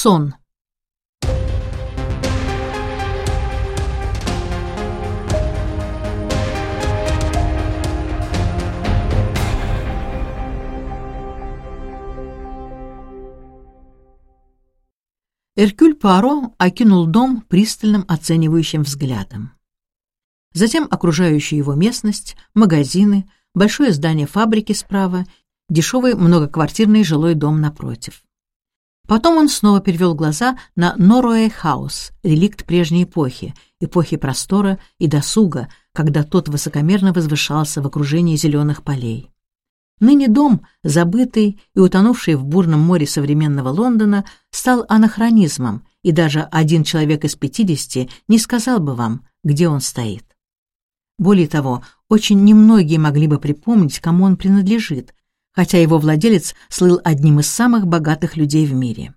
Сон. Эркюль Пуаро окинул дом пристальным оценивающим взглядом. Затем окружающую его местность, магазины, большое здание фабрики справа, дешевый многоквартирный жилой дом напротив. Потом он снова перевел глаза на Норуэй-хаус, реликт прежней эпохи, эпохи простора и досуга, когда тот высокомерно возвышался в окружении зеленых полей. Ныне дом, забытый и утонувший в бурном море современного Лондона, стал анахронизмом, и даже один человек из пятидесяти не сказал бы вам, где он стоит. Более того, очень немногие могли бы припомнить, кому он принадлежит, хотя его владелец слыл одним из самых богатых людей в мире.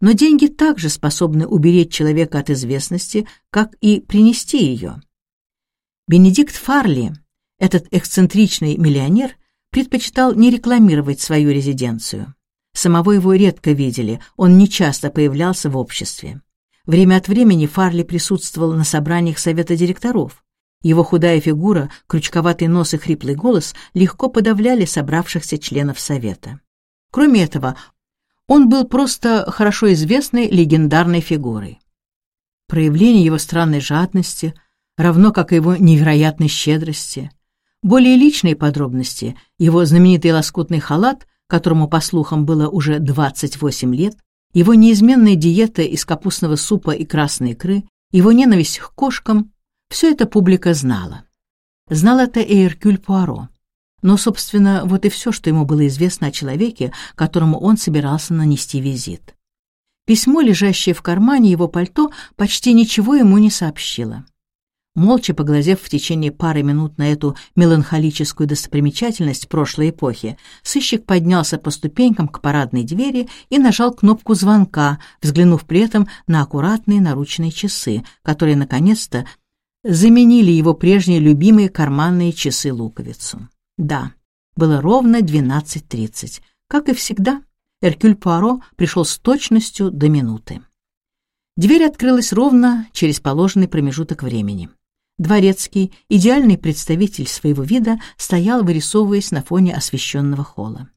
Но деньги также способны уберечь человека от известности, как и принести ее. Бенедикт Фарли, этот эксцентричный миллионер, предпочитал не рекламировать свою резиденцию. Самого его редко видели, он нечасто появлялся в обществе. Время от времени Фарли присутствовал на собраниях совета директоров. Его худая фигура, крючковатый нос и хриплый голос легко подавляли собравшихся членов совета. Кроме этого, он был просто хорошо известной легендарной фигурой. Проявление его странной жадности, равно как и его невероятной щедрости — более личные подробности, его знаменитый лоскутный халат, которому, по слухам, было уже 28 лет, его неизменная диета из капустного супа и красной икры, его ненависть к кошкам — все это публика знала. Знал это и Эркюль Пуаро. Но, собственно, вот и все, что ему было известно о человеке, которому он собирался нанести визит. Письмо, лежащее в кармане его пальто, почти ничего ему не сообщило. Молча поглазев в течение пары минут на эту меланхолическую достопримечательность прошлой эпохи, сыщик поднялся по ступенькам к парадной двери и нажал кнопку звонка, взглянув при этом на аккуратные наручные часы, которые, наконец-то, заменили его прежние любимые карманные часы-луковицу. Да, было ровно 12.30. Как и всегда, Эркюль Пуаро пришел с точностью до минуты. Дверь открылась ровно через положенный промежуток времени. Дворецкий, идеальный представитель своего вида, стоял, вырисовываясь на фоне освещенного холла.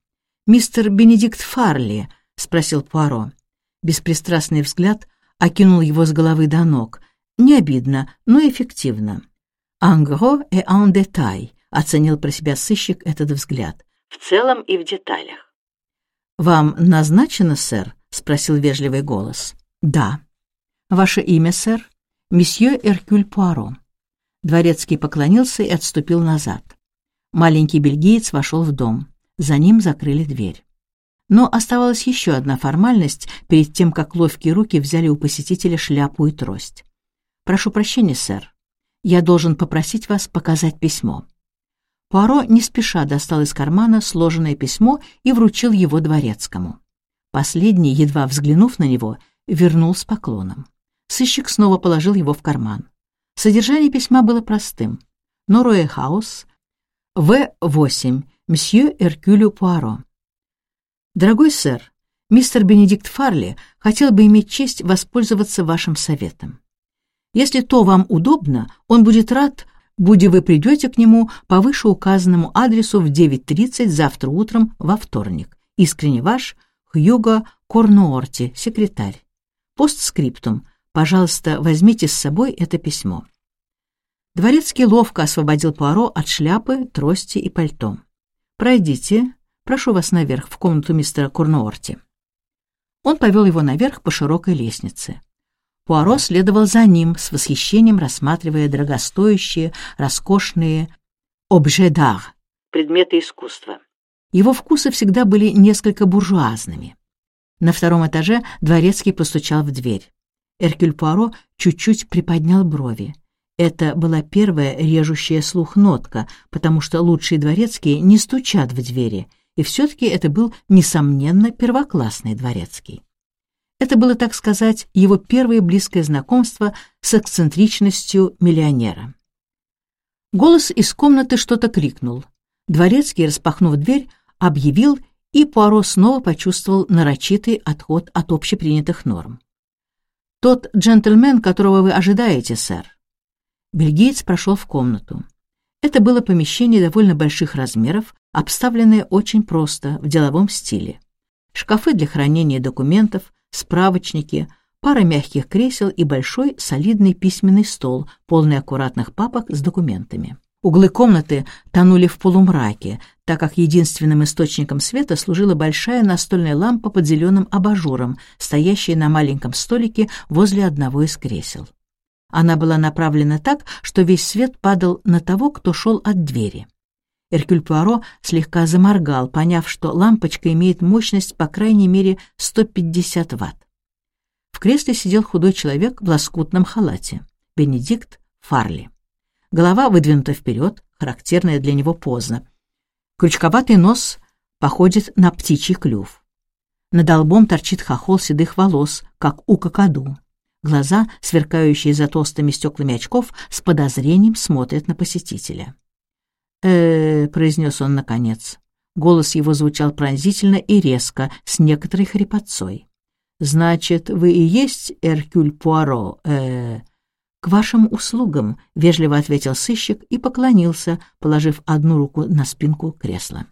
«Мистер Бенедикт Фарли?» — спросил Пуаро. Беспристрастный взгляд окинул его с головы до ног. Не обидно, но эффективно. «Ангро и en détail», — оценил про себя сыщик этот взгляд. «В целом и в деталях». «Вам назначено, сэр?» — спросил вежливый голос. «Да». «Ваше имя, сэр?» «Месье Эркюль Пуаро». Дворецкий поклонился и отступил назад. Маленький бельгиец вошел в дом. За ним закрыли дверь. Но оставалась еще одна формальность перед тем, как ловкие руки взяли у посетителя шляпу и трость. «Прошу прощения, сэр. Я должен попросить вас показать письмо». Пуаро не спеша достал из кармана сложенное письмо и вручил его дворецкому. Последний, едва взглянув на него, вернул с поклоном. Сыщик снова положил его в карман. Содержание письма было простым. Норуэ Хаус, В8, месье Эркюлю Пуаро. Дорогой сэр, мистер Бенедикт Фарли хотел бы иметь честь воспользоваться вашим советом. Если то вам удобно, он будет рад, будь вы придете к нему по вышеуказанному адресу в 9.30 завтра утром во вторник. Искренне ваш Хьюго Корнуорти, секретарь. Постскриптум. Пожалуйста, возьмите с собой это письмо». Дворецкий ловко освободил Пуаро от шляпы, трости и пальто. «Пройдите. Прошу вас наверх, в комнату мистера Курноорти». Он повел его наверх по широкой лестнице. Пуаро следовал за ним, с восхищением рассматривая дорогостоящие, роскошные «обже d'art» — предметы искусства. Его вкусы всегда были несколько буржуазными. На втором этаже дворецкий постучал в дверь. Эркюль Пуаро чуть-чуть приподнял брови. Это была первая режущая слух нотка, потому что лучшие дворецкие не стучат в двери, и все-таки это был, несомненно, первоклассный дворецкий. Это было, так сказать, его первое близкое знакомство с эксцентричностью миллионера. Голос из комнаты что-то крикнул. Дворецкий, распахнув дверь, объявил и Пуаро снова почувствовал нарочитый отход от общепринятых норм. «Тот джентльмен, которого вы ожидаете, сэр». Бельгиец прошел в комнату. Это было помещение довольно больших размеров, обставленное очень просто, в деловом стиле. Шкафы для хранения документов, справочники, пара мягких кресел и большой солидный письменный стол, полный аккуратных папок с документами. Углы комнаты тонули в полумраке, так как единственным источником света служила большая настольная лампа под зеленым абажуром, стоящая на маленьком столике возле одного из кресел. Она была направлена так, что весь свет падал на того, кто шел от двери. Эркюль Пуаро слегка заморгал, поняв, что лампочка имеет мощность по крайней мере 150 ватт. В кресле сидел худой человек в лоскутном халате. Бенедикт Фарли. Голова выдвинута вперед, характерная для него поза. Крючковатый нос походит на птичий клюв. Над лбом торчит хохол седых волос, как у кокоду. Глаза, сверкающие за толстыми стеклами очков, с подозрением смотрят на посетителя. Э произнес он наконец. Голос его звучал пронзительно и резко, с некоторой хрипотцой. «Значит, вы и есть Эркюль Пуаро, э «К вашим услугам», — вежливо ответил сыщик и поклонился, положив одну руку на спинку кресла.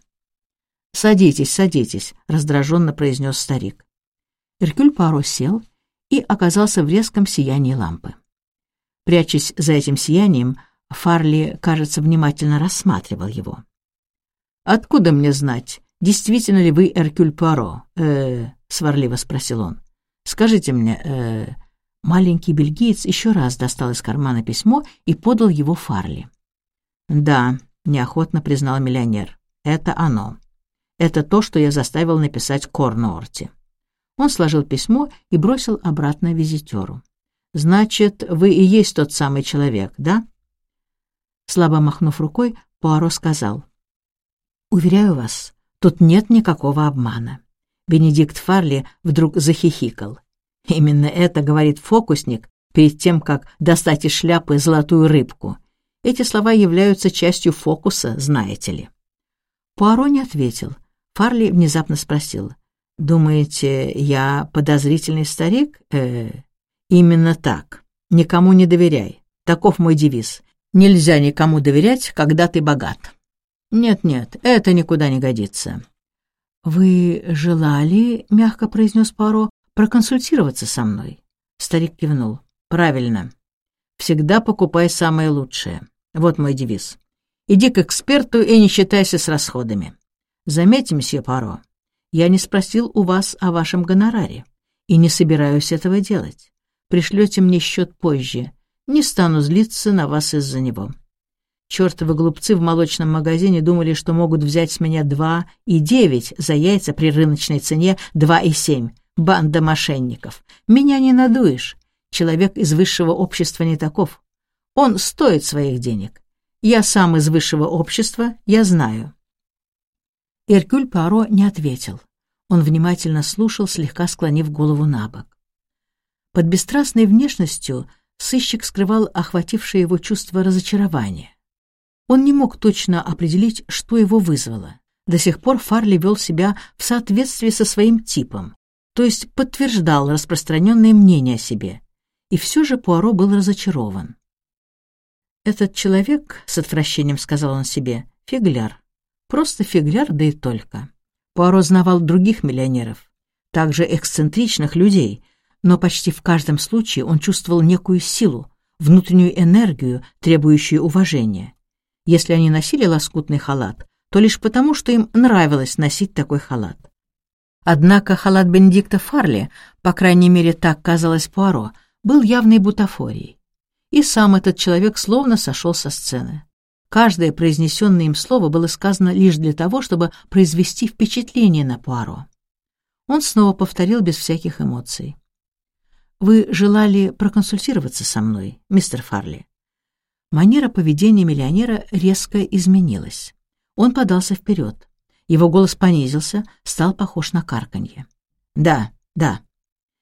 «Садитесь, садитесь», — раздраженно произнес старик. Эркюль Паро сел и оказался в резком сиянии лампы. Прячась за этим сиянием, Фарли, кажется, внимательно рассматривал его. «Откуда мне знать, действительно ли вы Эркюль Пуаро?» э, — сварливо спросил он. «Скажите мне, э, Маленький бельгиец еще раз достал из кармана письмо и подал его Фарли. «Да», — неохотно признал миллионер, — «это оно. Это то, что я заставил написать Корнуорте». Он сложил письмо и бросил обратно визитеру. «Значит, вы и есть тот самый человек, да?» Слабо махнув рукой, Пуаро сказал. «Уверяю вас, тут нет никакого обмана». Бенедикт Фарли вдруг захихикал. Именно это говорит фокусник перед тем, как достать из шляпы золотую рыбку. Эти слова являются частью фокуса, знаете ли. Пуаро не ответил. Фарли внезапно спросил. «Думаете, я подозрительный старик?» э, «Именно так. Никому не доверяй. Таков мой девиз. Нельзя никому доверять, когда ты богат». «Нет-нет, это никуда не годится». «Вы желали, — мягко произнес Паро, проконсультироваться со мной?» Старик кивнул. «Правильно. Всегда покупай самое лучшее. Вот мой девиз. Иди к эксперту и не считайся с расходами. Заметьте, мсье Паро, я не спросил у вас о вашем гонораре и не собираюсь этого делать. Пришлете мне счет позже. Не стану злиться на вас из-за него. Чёртовы глупцы в молочном магазине думали, что могут взять с меня два и девять за яйца при рыночной цене два и семь. Банда мошенников. Меня не надуешь. Человек из высшего общества не таков. Он стоит своих денег. Я сам из высшего общества, я знаю. Эркюль Паро не ответил. Он внимательно слушал, слегка склонив голову на бок. Под бесстрастной внешностью сыщик скрывал охватившее его чувство разочарования. Он не мог точно определить, что его вызвало. До сих пор Фарли вел себя в соответствии со своим типом то есть подтверждал распространенные мнения о себе. И все же Пуаро был разочарован. «Этот человек, — с отвращением сказал он себе, — фигляр. Просто фигляр, да и только». Пуаро знавал других миллионеров, также эксцентричных людей, но почти в каждом случае он чувствовал некую силу, внутреннюю энергию, требующую уважения. Если они носили лоскутный халат, то лишь потому, что им нравилось носить такой халат. Однако халат Бенедикта Фарли, по крайней мере так казалось Пуаро, был явной бутафорией. И сам этот человек словно сошел со сцены. Каждое произнесенное им слово было сказано лишь для того, чтобы произвести впечатление на Пуаро. Он снова повторил без всяких эмоций. «Вы желали проконсультироваться со мной, мистер Фарли?» Манера поведения миллионера резко изменилась. Он подался вперед. Его голос понизился, стал похож на карканье. «Да, да.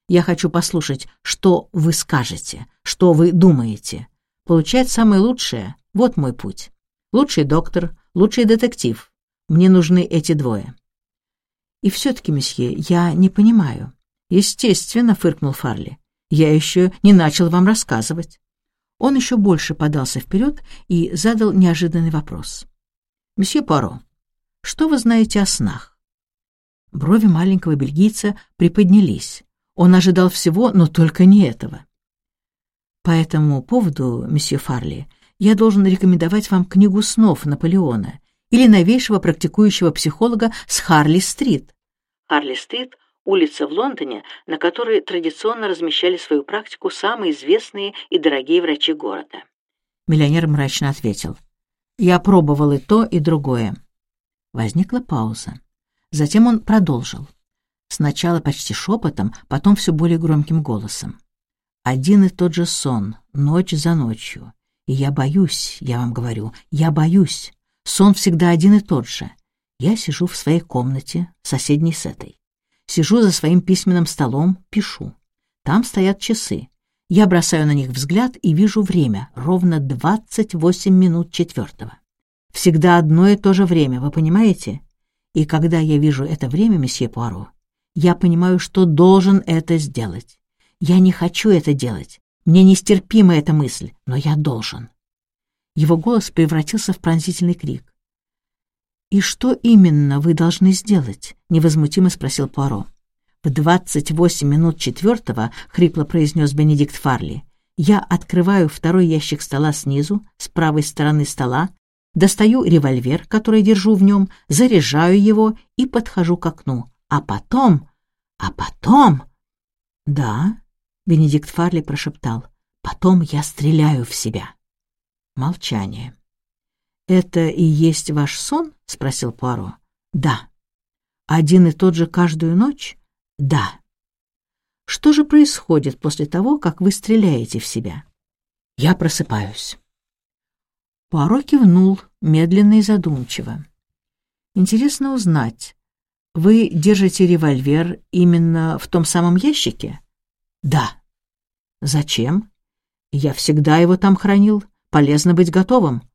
Я хочу послушать, что вы скажете, что вы думаете. Получать самое лучшее — вот мой путь. Лучший доктор, лучший детектив. Мне нужны эти двое». И все-таки, месье, я не понимаю. Естественно, фыркнул Фарли. Я еще не начал вам рассказывать. Он еще больше подался вперед и задал неожиданный вопрос. «Месье Паро, что вы знаете о снах?» Брови маленького бельгийца приподнялись. Он ожидал всего, но только не этого. По этому поводу, месье Фарли, я должен рекомендовать вам книгу снов Наполеона или новейшего практикующего психолога с Харли-стрит. Харли-стрит — улица в Лондоне, на которой традиционно размещали свою практику самые известные и дорогие врачи города. Миллионер мрачно ответил. «Я пробовал и то, и другое». Возникла пауза. Затем он продолжил. Сначала почти шепотом, потом все более громким голосом. Один и тот же сон, ночь за ночью. И я боюсь, я вам говорю, я боюсь. Сон всегда один и тот же. Я сижу в своей комнате, соседней с этой. Сижу за своим письменным столом, пишу. Там стоят часы. Я бросаю на них взгляд и вижу время, ровно 28 минут четвертого. Всегда одно и то же время, вы понимаете? И когда я вижу это время, месье Пуаро, я понимаю, что должен это сделать. Я не хочу это делать. Мне нестерпима эта мысль, но я должен. Его голос превратился в пронзительный крик. «И что именно вы должны сделать?» — невозмутимо спросил Пуаро. «В двадцать восемь минут четвертого», — хрипло произнес Бенедикт Фарли, «я открываю второй ящик стола снизу, с правой стороны стола, достаю револьвер, который держу в нем, заряжаю его и подхожу к окну. А потом... А потом... Да, Бенедикт Фарли прошептал. «Потом я стреляю в себя». Молчание. «Это и есть ваш сон?» — спросил Пуаро. «Да». «Один и тот же каждую ночь?» «Да». «Что же происходит после того, как вы стреляете в себя?» «Я просыпаюсь». Пуаро кивнул, медленно и задумчиво. «Интересно узнать, вы держите револьвер именно в том самом ящике?» Да. Зачем? Я всегда его там хранил. Полезно быть готовым.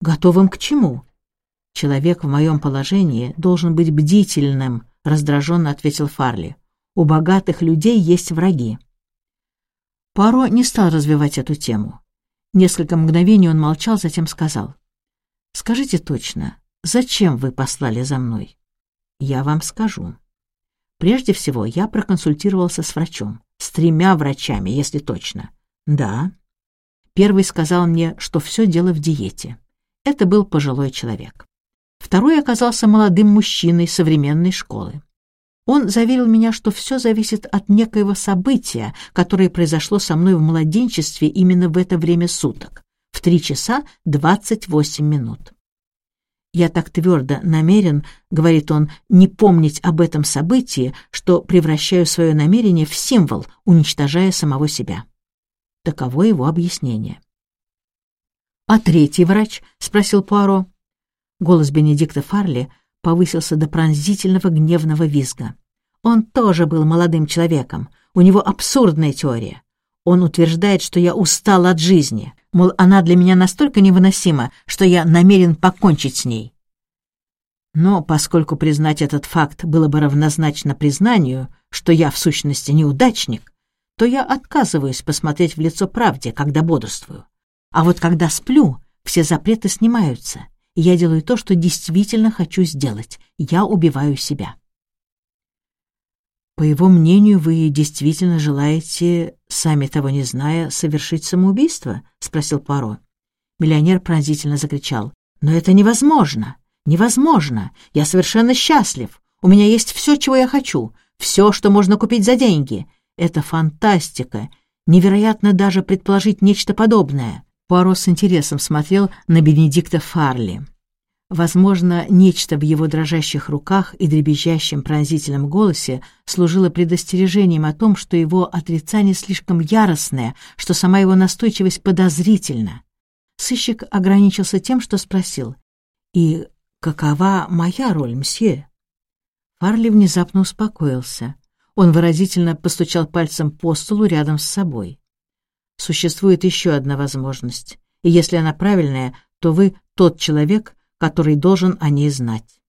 Готовым к чему? Человек в моем положении должен быть бдительным, раздраженно ответил Фарли. У богатых людей есть враги. Паро не стал развивать эту тему. Несколько мгновений он молчал, затем сказал. «Скажите точно, зачем вы послали за мной?» «Я вам скажу. Прежде всего, я проконсультировался с врачом. С тремя врачами, если точно. Да. Первый сказал мне, что все дело в диете. Это был пожилой человек. Второй оказался молодым мужчиной современной школы. Он заверил меня, что все зависит от некоего события, которое произошло со мной в младенчестве именно в это время суток, в три часа двадцать восемь минут. «Я так твердо намерен, — говорит он, — не помнить об этом событии, что превращаю свое намерение в символ, уничтожая самого себя». Таково его объяснение. «А третий врач?» — спросил Пуаро. Голос Бенедикта Фарли повысился до пронзительного гневного визга. Он тоже был молодым человеком. У него абсурдная теория. Он утверждает, что я устал от жизни, мол, она для меня настолько невыносима, что я намерен покончить с ней. Но поскольку признать этот факт было бы равнозначно признанию, что я в сущности неудачник, то я отказываюсь посмотреть в лицо правде, когда бодрствую. А вот когда сплю, все запреты снимаются, и я делаю то, что действительно хочу сделать. Я убиваю себя. По его мнению, вы действительно желаете, сами того не зная, совершить самоубийство? спросил Паро. Миллионер пронзительно закричал. Но это невозможно. Невозможно. Я совершенно счастлив. У меня есть все, чего я хочу. Все, что можно купить за деньги. Это фантастика. Невероятно даже предположить нечто подобное. Пуаро с интересом смотрел на Бенедикта Фарли. Возможно, нечто в его дрожащих руках и дребезжащем пронзительном голосе служило предостережением о том, что его отрицание слишком яростное, что сама его настойчивость подозрительна. Сыщик ограничился тем, что спросил, «И какова моя роль, мсье?» Фарли внезапно успокоился. Он выразительно постучал пальцем по столу рядом с собой. «Существует еще одна возможность, и если она правильная, то вы тот человек, который должен о ней знать.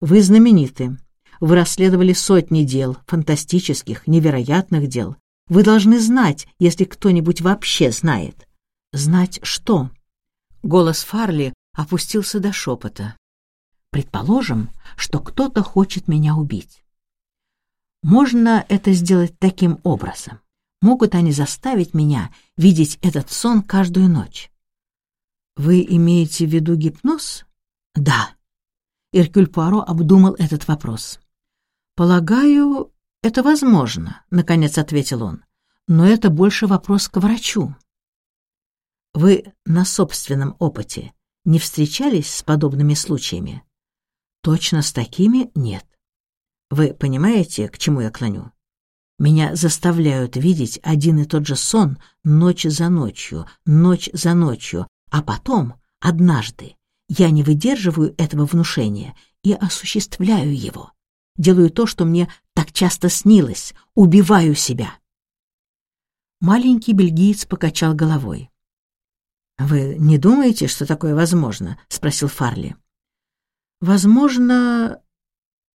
Вы знамениты. Вы расследовали сотни дел, фантастических, невероятных дел. Вы должны знать, если кто-нибудь вообще знает. Знать что? Голос Фарли опустился до шепота. Предположим, что кто-то хочет меня убить. Можно это сделать таким образом. Могут они заставить меня видеть этот сон каждую ночь. Вы имеете в виду гипноз? Да. Иркюль Пуаро обдумал этот вопрос. Полагаю, это возможно, наконец ответил он. Но это больше вопрос к врачу. Вы на собственном опыте не встречались с подобными случаями? Точно с такими нет. Вы понимаете, к чему я клоню? Меня заставляют видеть один и тот же сон ночь за ночью, ночь за ночью, а потом, однажды, я не выдерживаю этого внушения и осуществляю его. Делаю то, что мне так часто снилось, убиваю себя. Маленький бельгиец покачал головой. «Вы не думаете, что такое возможно?» — спросил Фарли. «Возможно,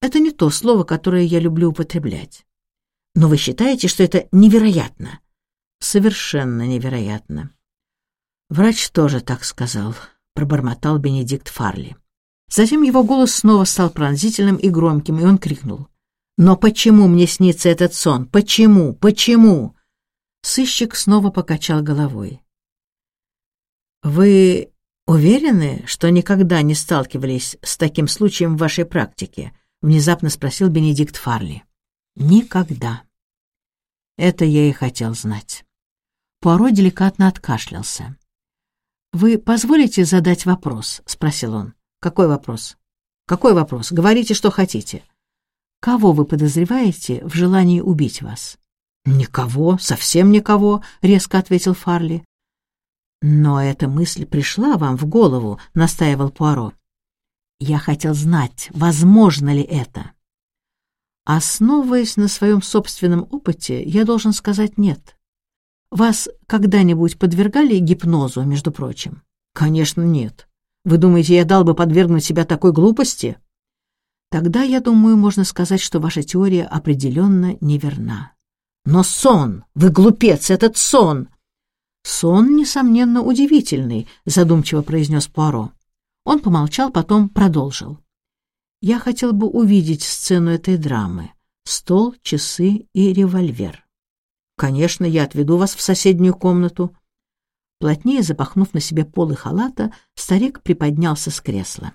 это не то слово, которое я люблю употреблять. Но вы считаете, что это невероятно?» «Совершенно невероятно». «Врач тоже так сказал», — пробормотал Бенедикт Фарли. Затем его голос снова стал пронзительным и громким, и он крикнул. «Но почему мне снится этот сон? Почему? Почему?» Сыщик снова покачал головой. «Вы уверены, что никогда не сталкивались с таким случаем в вашей практике?» — внезапно спросил Бенедикт Фарли. «Никогда». Это я и хотел знать. Пуаро деликатно откашлялся. «Вы позволите задать вопрос?» — спросил он. «Какой вопрос?» «Какой вопрос? Говорите, что хотите». «Кого вы подозреваете в желании убить вас?» «Никого, совсем никого», — резко ответил Фарли. «Но эта мысль пришла вам в голову», — настаивал Пуаро. «Я хотел знать, возможно ли это». Основываясь на своем собственном опыте, я должен сказать «нет». Вас когда-нибудь подвергали гипнозу, между прочим? Конечно, нет. Вы думаете, я дал бы подвергнуть себя такой глупости? Тогда, я думаю, можно сказать, что ваша теория определенно неверна. Но сон! Вы глупец, этот сон! «Сон, несомненно, удивительный», — задумчиво произнес Пуаро. Он помолчал, потом продолжил. «Я хотел бы увидеть сцену этой драмы. Стол, часы и револьвер. Конечно, я отведу вас в соседнюю комнату». Плотнее запахнув на себе полы халата, старик приподнялся с кресла.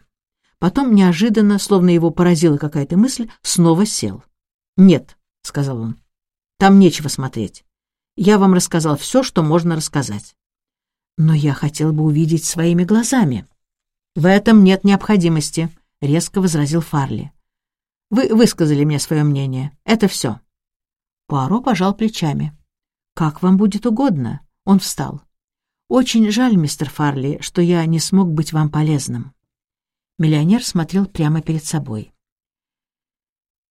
Потом неожиданно, словно его поразила какая-то мысль, снова сел. «Нет», — сказал он, — «там нечего смотреть. Я вам рассказал все, что можно рассказать. Но я хотел бы увидеть своими глазами. В этом нет необходимости, резко возразил Фарли. Вы высказали мне свое мнение. Это все. Пуаро пожал плечами. Как вам будет угодно. Он встал. Очень жаль, мистер Фарли, что я не смог быть вам полезным. Миллионер смотрел прямо перед собой.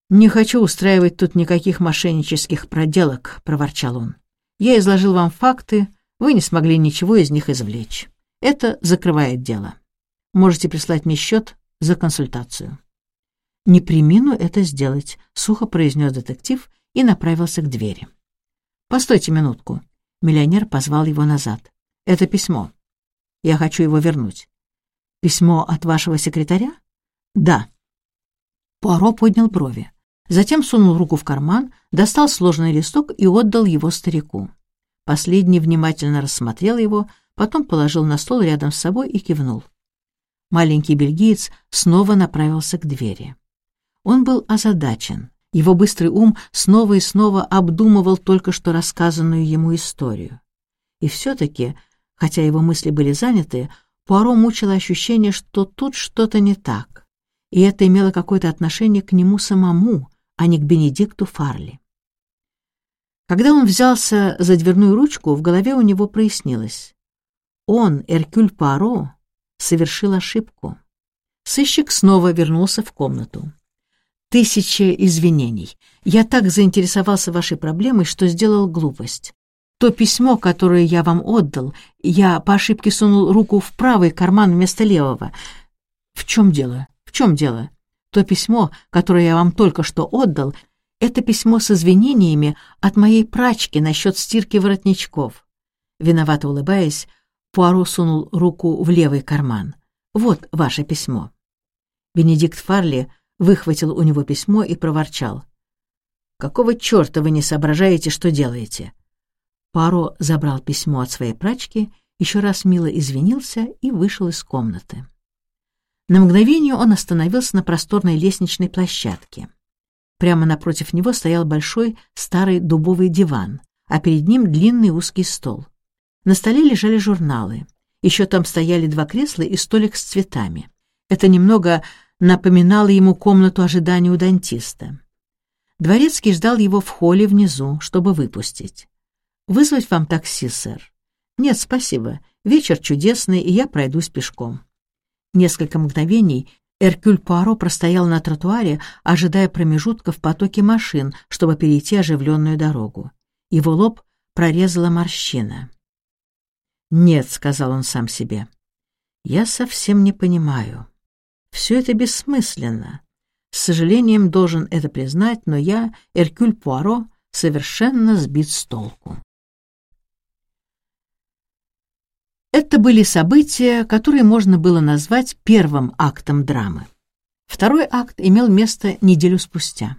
«Не хочу устраивать тут никаких мошеннических проделок», — проворчал он. Я изложил вам факты, вы не смогли ничего из них извлечь. Это закрывает дело. Можете прислать мне счет за консультацию». «Не примину это сделать», — сухо произнес детектив и направился к двери. «Постойте минутку». Миллионер позвал его назад. «Это письмо. Я хочу его вернуть». «Письмо от вашего секретаря?» «Да». Пуаро поднял брови. Затем сунул руку в карман, достал сложный листок и отдал его старику. Последний внимательно рассмотрел его, потом положил на стол рядом с собой и кивнул. Маленький бельгиец снова направился к двери. Он был озадачен. Его быстрый ум снова и снова обдумывал только что рассказанную ему историю. И все-таки, хотя его мысли были заняты, Пуаро мучило ощущение, что тут что-то не так, и это имело какое-то отношение к нему самому, а не к Бенедикту Фарли. Когда он взялся за дверную ручку, в голове у него прояснилось. Он, Эркюль Паро, совершил ошибку. Сыщик снова вернулся в комнату. «Тысяча извинений. Я так заинтересовался вашей проблемой, что сделал глупость. То письмо, которое я вам отдал, я по ошибке сунул руку в правый карман вместо левого. В чем дело? В чем дело? То письмо, которое я вам только что отдал, это письмо с извинениями от моей прачки насчет стирки воротничков. Виновато улыбаясь, Пуаро сунул руку в левый карман. «Вот ваше письмо». Бенедикт Фарли выхватил у него письмо и проворчал. «Какого черта вы не соображаете, что делаете?» Паро забрал письмо от своей прачки, еще раз мило извинился и вышел из комнаты. На мгновение он остановился на просторной лестничной площадке. Прямо напротив него стоял большой старый дубовый диван, а перед ним длинный узкий стол. На столе лежали журналы. Еще там стояли два кресла и столик с цветами. Это немного напоминало ему комнату ожидания у дантиста. Дворецкий ждал его в холле внизу, чтобы выпустить. «Вызвать вам такси, сэр?» «Нет, спасибо. Вечер чудесный, и я пройдусь пешком». Несколько мгновений Эркюль Пуаро простоял на тротуаре, ожидая промежутка в потоке машин, чтобы перейти оживленную дорогу. Его лоб прорезала морщина. «Нет», — сказал он сам себе, — «я совсем не понимаю. Все это бессмысленно. С сожалением должен это признать, но я, Эркюль Пуаро, совершенно сбит с толку». Это были события, которые можно было назвать первым актом драмы. Второй акт имел место неделю спустя.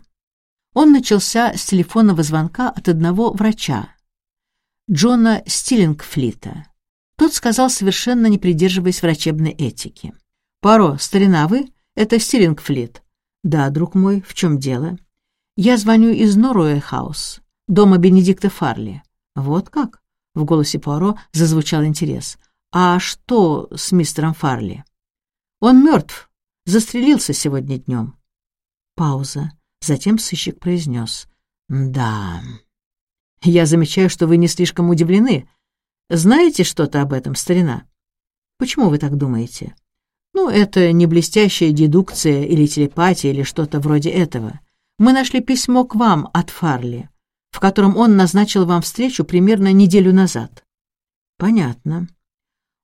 Он начался с телефонного звонка от одного врача, Джона Стиллингфлита. Тот сказал, совершенно не придерживаясь врачебной этики. «Паро, старина, вы? Это Стиллингфлит». «Да, друг мой, в чем дело?» «Я звоню из Норуэ-хаус, дома Бенедикта Фарли». «Вот как?» — в голосе Пуаро зазвучал интерес. «А что с мистером Фарли?» «Он мертв. Застрелился сегодня днем». Пауза. Затем сыщик произнес. «Да...» «Я замечаю, что вы не слишком удивлены. Знаете что-то об этом, старина?» «Почему вы так думаете?» «Ну, это не блестящая дедукция или телепатия или что-то вроде этого. Мы нашли письмо к вам от Фарли, в котором он назначил вам встречу примерно неделю назад». «Понятно.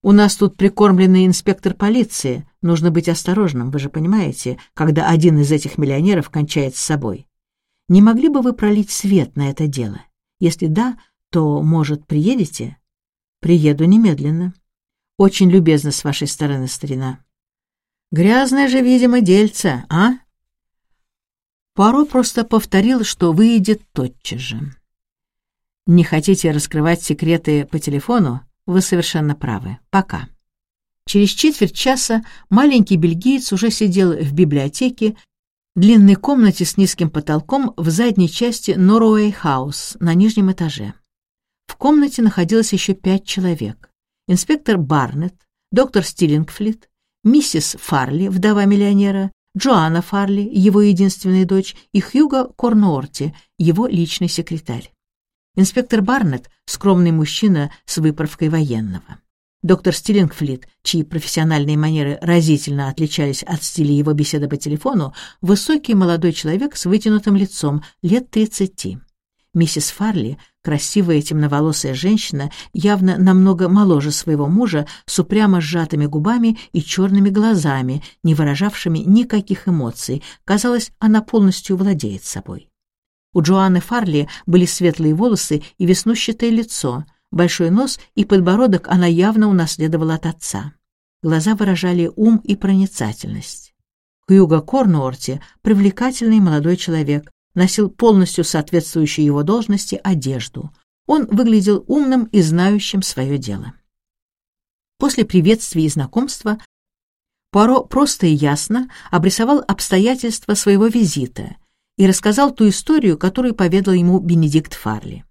У нас тут прикормленный инспектор полиции. Нужно быть осторожным, вы же понимаете, когда один из этих миллионеров кончает с собой. Не могли бы вы пролить свет на это дело? Если да, то, может, приедете? Приеду немедленно. Очень любезно с вашей стороны, старина. Грязное же, видимо, дельце, а? Пуаро просто повторил, что выйдет тотчас же. Не хотите раскрывать секреты по телефону? Вы совершенно правы. Пока. Через четверть часа маленький бельгиец уже сидел в библиотеке, длинной комнате с низким потолком в задней части Норвей-хаус на нижнем этаже. В комнате находилось еще пять человек. Инспектор Барнетт, доктор Стиллингфлит, миссис Фарли, вдова миллионера, Джоанна Фарли, его единственная дочь, и Хьюго Корнуорти, его личный секретарь. Инспектор Барнетт — скромный мужчина с выправкой военного. Доктор Стиллингфлит, чьи профессиональные манеры разительно отличались от стиля его беседы по телефону, высокий молодой человек с вытянутым лицом, лет тридцати. Миссис Фарли, красивая темноволосая женщина, явно намного моложе своего мужа, с упрямо сжатыми губами и черными глазами, не выражавшими никаких эмоций. Казалось, она полностью владеет собой. У Джоанны Фарли были светлые волосы и веснущатое лицо, большой нос и подбородок она явно унаследовала от отца. Глаза выражали ум и проницательность. Хьюго Корнуорти, привлекательный молодой человек, носил полностью соответствующую его должности одежду. Он выглядел умным и знающим свое дело. После приветствия и знакомства Пуаро просто и ясно обрисовал обстоятельства своего визита и рассказал ту историю, которую поведал ему Бенедикт Фарли.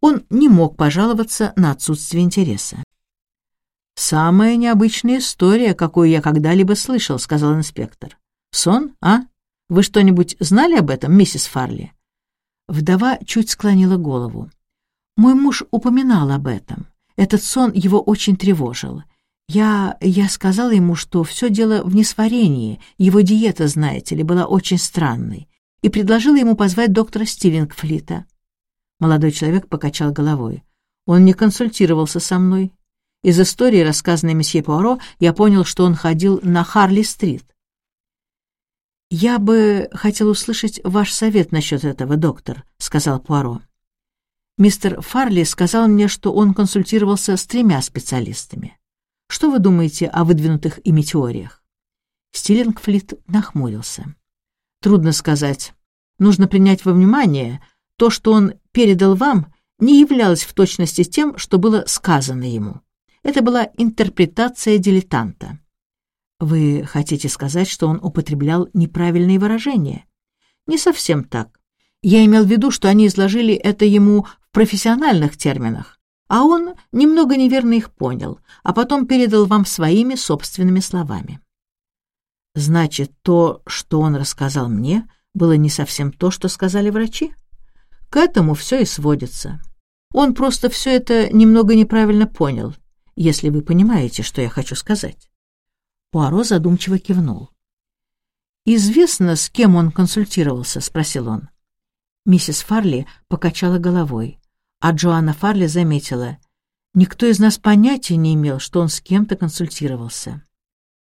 Он не мог пожаловаться на отсутствие интереса. «Самая необычная история, какую я когда-либо слышал», — сказал инспектор. «Сон, а? Вы что-нибудь знали об этом, миссис Фарли?» Вдова чуть склонила голову. «Мой муж упоминал об этом. Этот сон его очень тревожил. Я... я сказала ему, что все дело в несварении, его диета, знаете ли, была очень странной и предложила ему позвать доктора Стивингфлита. Молодой человек покачал головой. Он не консультировался со мной. Из истории, рассказанной месье Пуаро, я понял, что он ходил на Харли-стрит. «Я бы хотел услышать ваш совет насчет этого, доктор», — сказал Пуаро. «Мистер Фарли сказал мне, что он консультировался с тремя специалистами. Что вы думаете о выдвинутых ими теориях?» Стиллингфлит нахмурился. «Трудно сказать. Нужно принять во внимание, то, что он передал вам, не являлось в точности тем, что было сказано ему. Это была интерпретация дилетанта. Вы хотите сказать, что он употреблял неправильные выражения? Не совсем так. Я имел в виду, что они изложили это ему в профессиональных терминах, а он немного неверно их понял, а потом передал вам своими собственными словами. Значит, то, что он рассказал мне, было не совсем то, что сказали врачи? К этому все и сводится. Он просто все это немного неправильно понял, если вы понимаете, что я хочу сказать. Пуаро задумчиво кивнул. «Известно, с кем он консультировался?» — спросил он. Миссис Фарли покачала головой, а Джоанна Фарли заметила. «Никто из нас понятия не имел, что он с кем-то консультировался.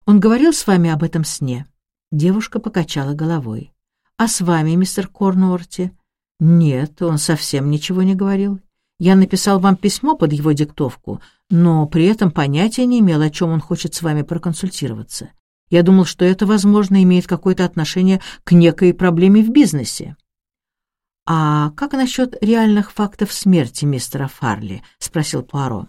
Он говорил с вами об этом сне?» Девушка покачала головой. «А с вами, мистер Корнуорти?» «Нет, он совсем ничего не говорил. Я написал вам письмо под его диктовку, но при этом понятия не имел, о чем он хочет с вами проконсультироваться. Я думал, что это, возможно, имеет какое-то отношение к некой проблеме в бизнесе. «А как насчет реальных фактов смерти мистера Фарли?» — спросил Пуаро.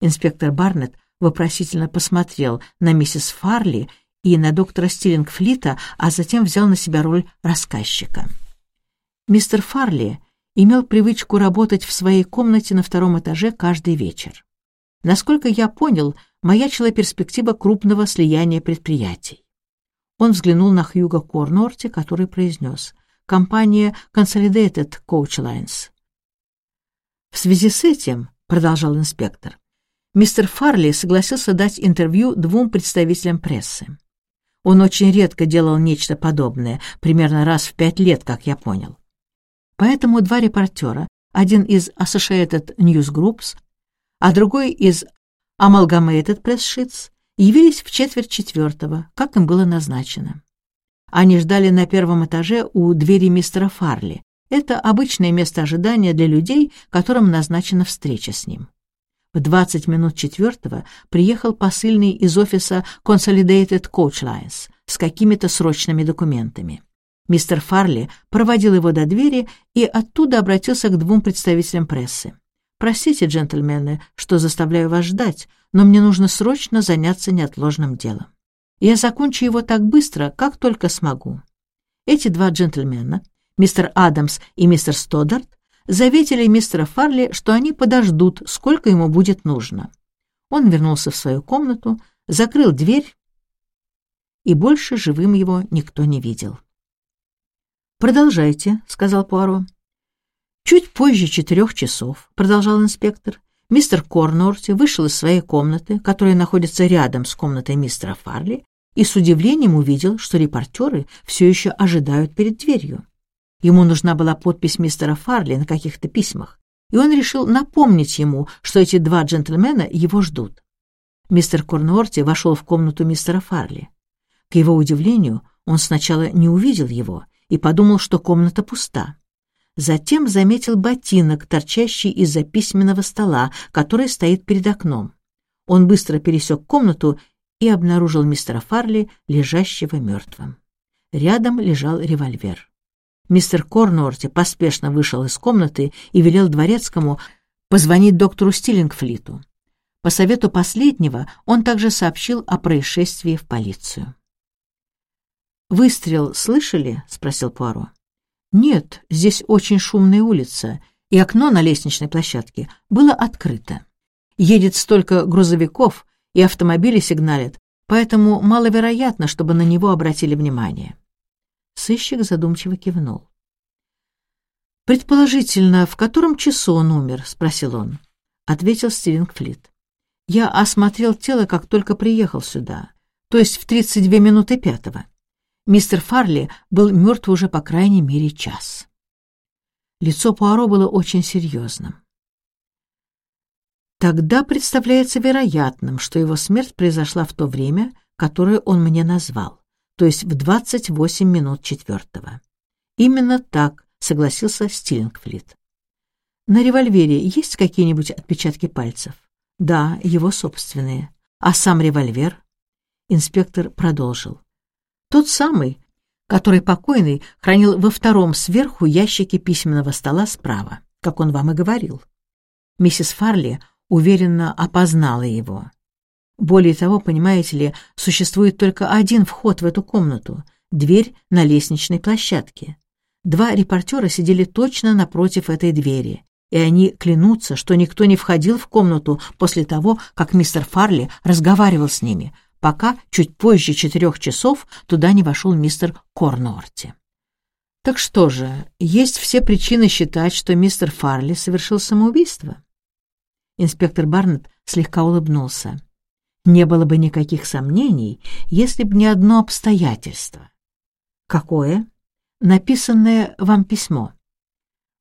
Инспектор Барнетт вопросительно посмотрел на миссис Фарли и на доктора Стиллингфлита, а затем взял на себя роль рассказчика. Мистер Фарли имел привычку работать в своей комнате на втором этаже каждый вечер. Насколько я понял, маячила перспектива крупного слияния предприятий. Он взглянул на Хьюга Корнорти, который произнес «Компания Consolidated Coach Lines». В связи с этим, продолжал инспектор, мистер Фарли согласился дать интервью двум представителям прессы. Он очень редко делал нечто подобное, примерно раз в пять лет, как я понял. Поэтому два репортера, один из Associated News Groups, а другой из Amalgamated Press Sheets, явились в четверть четвертого, как им было назначено. Они ждали на первом этаже у двери мистера Фарли. Это обычное место ожидания для людей, которым назначена встреча с ним. В 20 минут четвертого приехал посыльный из офиса Consolidated Coach Lines с какими-то срочными документами. Мистер Фарли проводил его до двери и оттуда обратился к двум представителям прессы. «Простите, джентльмены, что заставляю вас ждать, но мне нужно срочно заняться неотложным делом. Я закончу его так быстро, как только смогу». Эти два джентльмена, мистер Адамс и мистер Стодарт, заветили мистера Фарли, что они подождут, сколько ему будет нужно. Он вернулся в свою комнату, закрыл дверь, и больше живым его никто не видел. «Продолжайте», — сказал Пуаро. Чуть позже четырех часов, продолжал инспектор, мистер Корнорти вышел из своей комнаты, которая находится рядом с комнатой мистера Фарли, и с удивлением увидел, что репортеры все еще ожидают перед дверью. Ему нужна была подпись мистера Фарли на каких-то письмах, и он решил напомнить ему, что эти два джентльмена его ждут. Мистер Корнорти вошел в комнату мистера Фарли. К его удивлению, он сначала не увидел его и подумал, что комната пуста. Затем заметил ботинок, торчащий из-за письменного стола, который стоит перед окном. Он быстро пересек комнату и обнаружил мистера Фарли, лежащего мертвым. Рядом лежал револьвер. Мистер Корнуорти поспешно вышел из комнаты и велел дворецкому позвонить доктору Стиллингфлиту. По совету последнего он также сообщил о происшествии в полицию. «Выстрел слышали?» — спросил Пуаро. Нет, здесь очень шумная улица, и окно на лестничной площадке было открыто. Едет столько грузовиков, и автомобили сигналят, поэтому маловероятно, чтобы на него обратили внимание. Сыщик задумчиво кивнул. «Предположительно, в котором часу он умер?» — спросил он. Ответил Стивенфлит. «Я осмотрел тело, как только приехал сюда, то есть в 32 минуты пятого. Мистер Фарли был мертв уже по крайней мере час. Лицо Пуаро было очень серьезным. Тогда представляется вероятным, что его смерть произошла в то время, которое он мне назвал, то есть в 28 минут четвертого. Именно так согласился Стиллингфлит. На револьвере есть какие-нибудь отпечатки пальцев? Да, его собственные. А сам револьвер? Инспектор продолжил. Тот самый, который покойный хранил во втором сверху ящике письменного стола справа, как он вам и говорил. Миссис Фарли уверенно опознала его. Более того, понимаете ли, существует только один вход в эту комнату — дверь на лестничной площадке. Два репортера сидели точно напротив этой двери, и они клянутся, что никто не входил в комнату после того, как мистер Фарли разговаривал с ними, пока чуть позже четырех часов туда не вошел мистер Корнуорти. Так что же, есть все причины считать, что мистер Фарли совершил самоубийство? Инспектор Барнетт слегка улыбнулся. Не было бы никаких сомнений, если бы не одно обстоятельство. Какое? Написанное вам письмо.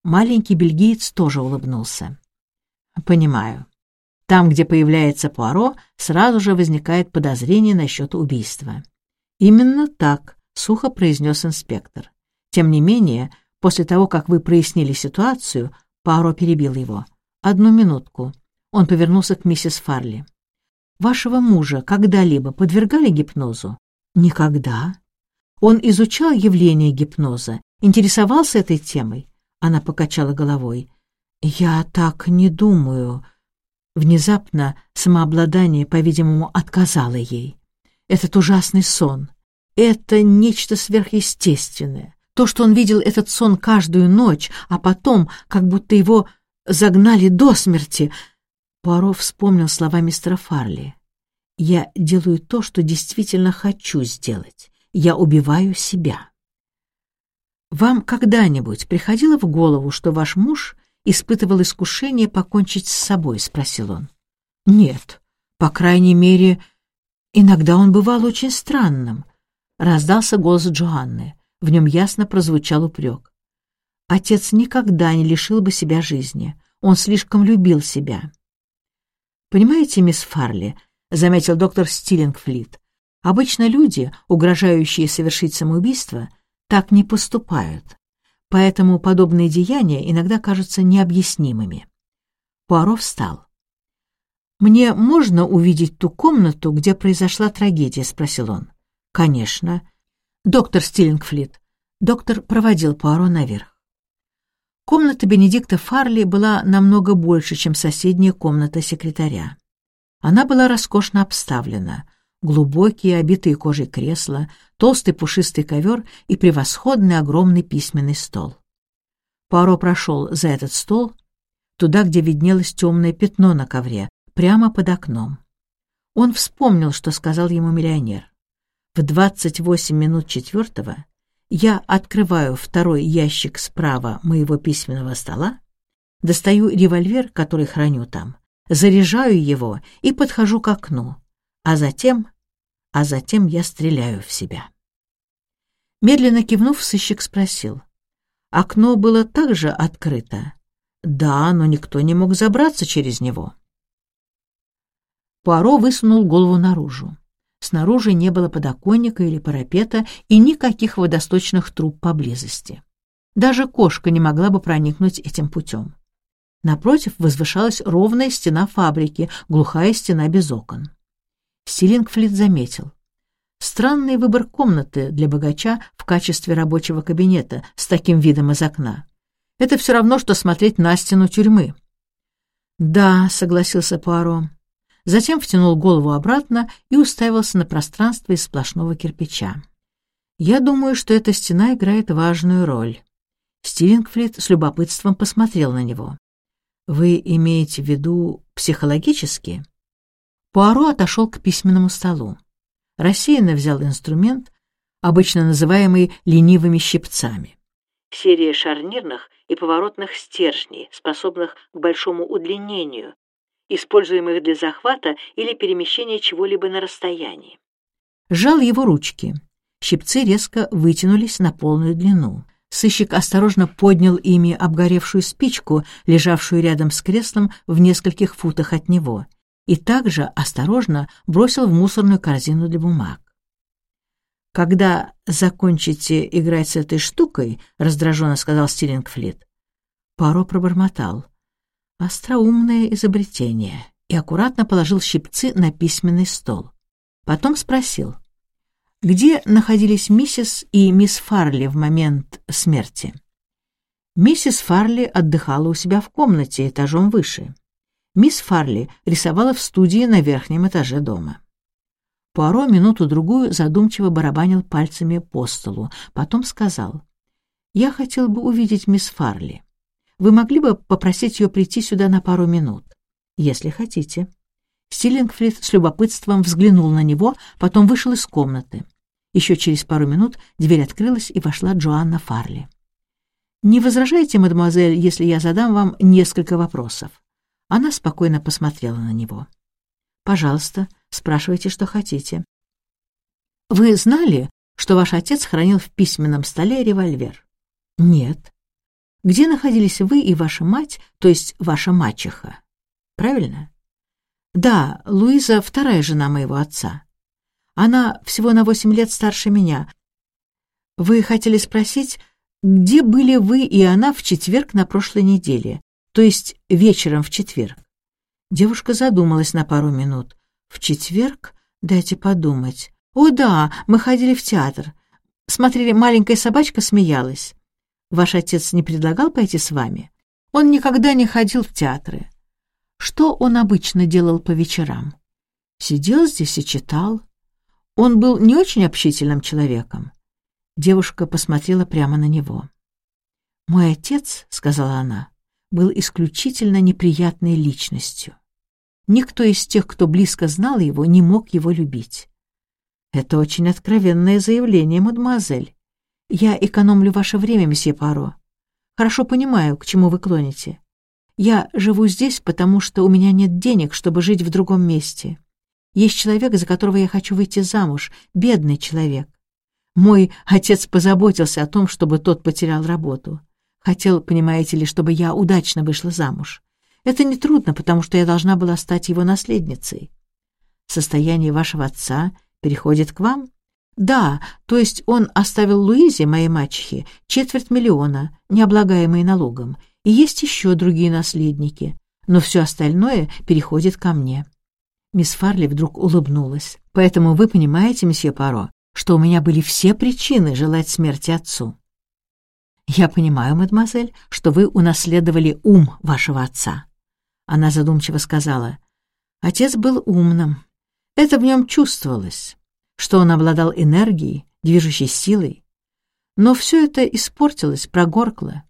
Маленький бельгиец тоже улыбнулся. Понимаю. Там, где появляется Пуаро, сразу же возникает подозрение насчет убийства. Именно так, сухо произнес инспектор. Тем не менее, после того, как вы прояснили ситуацию, Пуаро перебил его. Одну минутку. Он повернулся к миссис Фарли. Вашего мужа когда-либо подвергали гипнозу? Никогда. Он изучал явление гипноза, интересовался этой темой. Она покачала головой. Я так не думаю. Внезапно самообладание, по-видимому, отказало ей. Этот ужасный сон. Это нечто сверхъестественное. То, что он видел этот сон каждую ночь, а потом, как будто его загнали до смерти — Пуаро вспомнил слова мистера Фарли. «Я делаю то, что действительно хочу сделать. Я убиваю себя». «Вам когда-нибудь приходило в голову, что ваш муж испытывал искушение покончить с собой?» — спросил он. «Нет, по крайней мере, иногда он бывал очень странным», — раздался голос Джоанны. В нем ясно прозвучал упрек. Отец никогда не лишил бы себя жизни. Он слишком любил себя. «Понимаете, мисс Фарли», — заметил доктор Стиллингфлит, «обычно люди, угрожающие совершить самоубийство, так не поступают, поэтому подобные деяния иногда кажутся необъяснимыми». Пуаро встал. «Мне можно увидеть ту комнату, где произошла трагедия?» — спросил он. «Конечно». «Доктор Стиллингфлит». Доктор проводил Пуаро наверх. Комната Бенедикта Фарли была намного больше, чем соседняя комната секретаря. Она была роскошно обставлена. Глубокие, обитые кожей кресла, толстый пушистый ковер и превосходный огромный письменный стол. Паро прошел за этот стол, туда, где виднелось темное пятно на ковре, прямо под окном. Он вспомнил, что сказал ему миллионер. В двадцать восемь минут четвертого я открываю второй ящик справа моего письменного стола, достаю револьвер, который храню там, заряжаю его и подхожу к окну, а затем, а затем я стреляю в себя. Медленно кивнув, сыщик спросил. Окно было также открыто? Да, но никто не мог забраться через него. Пуаро высунул голову наружу. Снаружи не было подоконника или парапета и никаких водосточных труб поблизости. Даже кошка не могла бы проникнуть этим путем. Напротив возвышалась ровная стена фабрики, глухая стена без окон. Стиллингфлит заметил. Странный выбор комнаты для богача в качестве рабочего кабинета с таким видом из окна. Это все равно, что смотреть на стену тюрьмы. «Да», — согласился Пуаро, затем втянул голову обратно и уставился на пространство из сплошного кирпича. «Я думаю, что эта стена играет важную роль». Стиллингфлит с любопытством посмотрел на него. «Вы имеете в виду психологически?» Пуаро отошел к письменному столу. Рассеянно взял инструмент, обычно называемый ленивыми щипцами. Серия шарнирных и поворотных стержней, способных к большому удлинению, используемых для захвата или перемещения чего-либо на расстоянии. Сжал его ручки. Щипцы резко вытянулись на полную длину. Сыщик осторожно поднял ими обгоревшую спичку, лежавшую рядом с креслом в нескольких футах от него, и также осторожно бросил в мусорную корзину для бумаг. «Когда закончите играть с этой штукой», — раздраженно сказал Стиллингфлит, Паро пробормотал. Остроумное изобретение и аккуратно положил щипцы на письменный стол. Потом спросил, где находились миссис и мисс Фарли в момент смерти. Миссис Фарли отдыхала у себя в комнате этажом выше. Мисс Фарли рисовала в студии на верхнем этаже дома. Пуаро минуту-другую задумчиво барабанил пальцами по столу, потом сказал, «Я хотел бы увидеть мисс Фарли. Вы могли бы попросить ее прийти сюда на пару минут?» «Если хотите». Стиллингфрид с любопытством взглянул на него, потом вышел из комнаты. Еще через пару минут дверь открылась, и вошла Джоанна Фарли. «Не возражаете, мадемуазель, если я задам вам несколько вопросов?» Она спокойно посмотрела на него. «Пожалуйста, спрашивайте, что хотите». «Вы знали, что ваш отец хранил в письменном столе револьвер?» «Нет». «Где находились вы и ваша мать, то есть ваша мачеха?» «Правильно?» «Да, Луиза — вторая жена моего отца. Она всего на восемь лет старше меня. Вы хотели спросить, где были вы и она в четверг на прошлой неделе, то есть вечером в четверг? Девушка задумалась на пару минут. В четверг? Дайте подумать. О да, мы ходили в театр. Смотрели, маленькая собачка смеялась. Ваш отец не предлагал пойти с вами? Он никогда не ходил в театры. Что он обычно делал по вечерам? Сидел здесь и читал. Он был не очень общительным человеком. Девушка посмотрела прямо на него. «Мой отец», — сказала она, — «был исключительно неприятной личностью. Никто из тех, кто близко знал его, не мог его любить. Это очень откровенное заявление, мадемуазель. Я экономлю ваше время, месье Паро. Хорошо понимаю, к чему вы клоните. Я живу здесь, потому что у меня нет денег, чтобы жить в другом месте. Есть человек, за которого я хочу выйти замуж, бедный человек. Мой отец позаботился о том, чтобы тот потерял работу. Хотел, понимаете ли, чтобы я удачно вышла замуж. Это нетрудно, потому что я должна была стать его наследницей. Состояние вашего отца переходит к вам? Да, то есть он оставил Луизе, моей мачехе, четверть миллиона, не облагаемые налогом, и есть еще другие наследники, но все остальное переходит ко мне. Мисс Фарли вдруг улыбнулась. «Поэтому вы понимаете, месье Паро, что у меня были все причины желать смерти отцу. Я понимаю, мадемуазель, что вы унаследовали ум вашего отца. Она задумчиво сказала, отец был умным. Это в нем чувствовалось, что он обладал энергией, движущей силой. Но все это испортилось, прогоркло,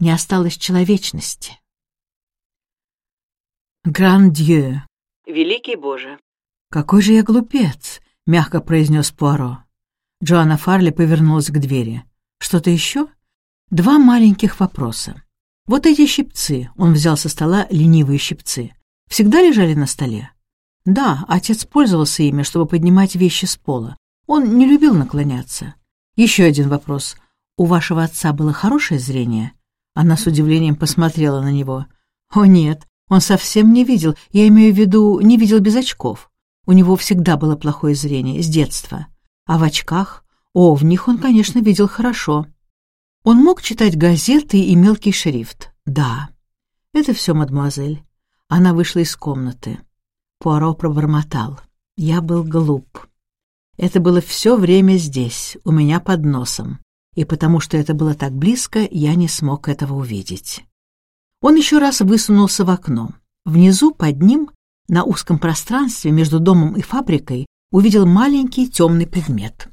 не осталось человечности. «Гран-дьeu!» «Великий Боже!» «Какой же я глупец!» — мягко произнес Пуаро. Джоанна Фарли повернулась к двери. «Что-то еще?» «Два маленьких вопроса. Вот эти щипцы, он взял со стола ленивые щипцы, всегда лежали на столе?» «Да, отец пользовался ими, чтобы поднимать вещи с пола. Он не любил наклоняться. Еще один вопрос. У вашего отца было хорошее зрение?» Она с удивлением посмотрела на него. «О нет, он совсем не видел, я имею в виду, не видел без очков. У него всегда было плохое зрение, с детства. А в очках? О, в них он, конечно, видел хорошо. Он мог читать газеты и мелкий шрифт. Да. Это все, мадемуазель. Она вышла из комнаты. Пуаро пробормотал. Я был глуп. Это было все время здесь, у меня под носом. И потому что это было так близко, я не смог этого увидеть. Он еще раз высунулся в окно. Внизу, под ним, на узком пространстве между домом и фабрикой, увидел маленький темный предмет.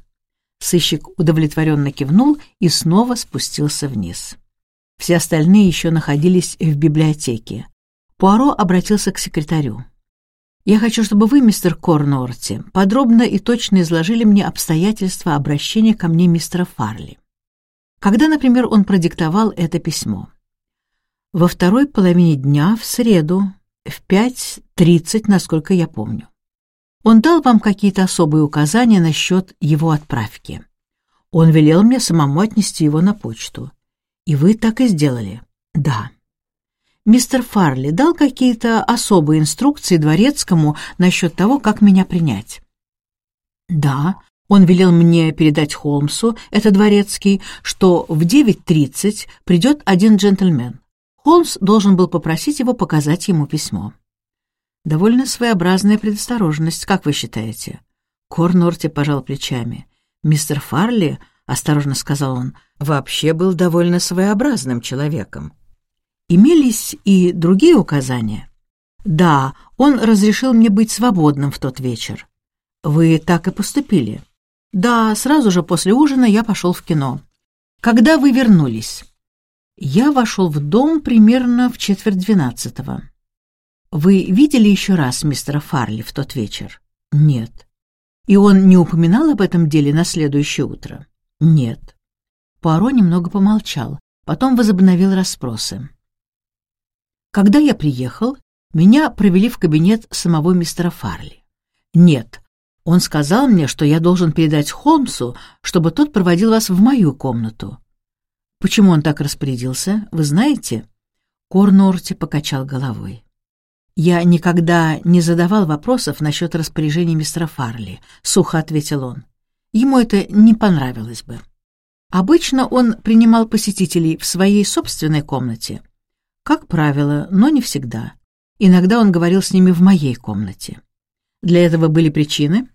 Сыщик удовлетворенно кивнул и снова спустился вниз. Все остальные еще находились в библиотеке. Пуаро обратился к секретарю. «Я хочу, чтобы вы, мистер Корнорти, подробно и точно изложили мне обстоятельства обращения ко мне мистера Фарли. Когда, например, он продиктовал это письмо?» «Во второй половине дня, в среду, в пять тридцать, насколько я помню. Он дал вам какие-то особые указания насчет его отправки. Он велел мне самому отнести его на почту. И вы так и сделали. Да. Мистер Фарли дал какие-то особые инструкции дворецкому насчет того, как меня принять. Да, Он велел мне передать Холмсу, это дворецкий, что в 9.30 придет один джентльмен. Холмс должен был попросить его показать ему письмо. Довольно своеобразная предосторожность, как вы считаете? Корнорти пожал плечами. Мистер Фарли, осторожно сказал он, вообще был довольно своеобразным человеком. Имелись и другие указания? Да, он разрешил мне быть свободным в тот вечер. Вы так и поступили. Да, сразу же после ужина я пошел в кино. Когда вы вернулись? Я вошел в дом примерно в четверть двенадцатого. Вы видели еще раз мистера Фарли в тот вечер? Нет. И он не упоминал об этом деле на следующее утро? Нет. Пуаро немного помолчал, потом возобновил расспросы. Когда я приехал, меня провели в кабинет самого мистера Фарли. Нет, он сказал мне, что я должен передать Холмсу, чтобы тот проводил вас в мою комнату. Почему он так распорядился, вы знаете? Корнорти покачал головой. Я никогда не задавал вопросов насчет распоряжений мистера Фарли, сухо ответил он. Ему это не понравилось бы. Обычно он принимал посетителей в своей собственной комнате. Как правило, но не всегда. Иногда он говорил с ними в моей комнате. Для этого были причины?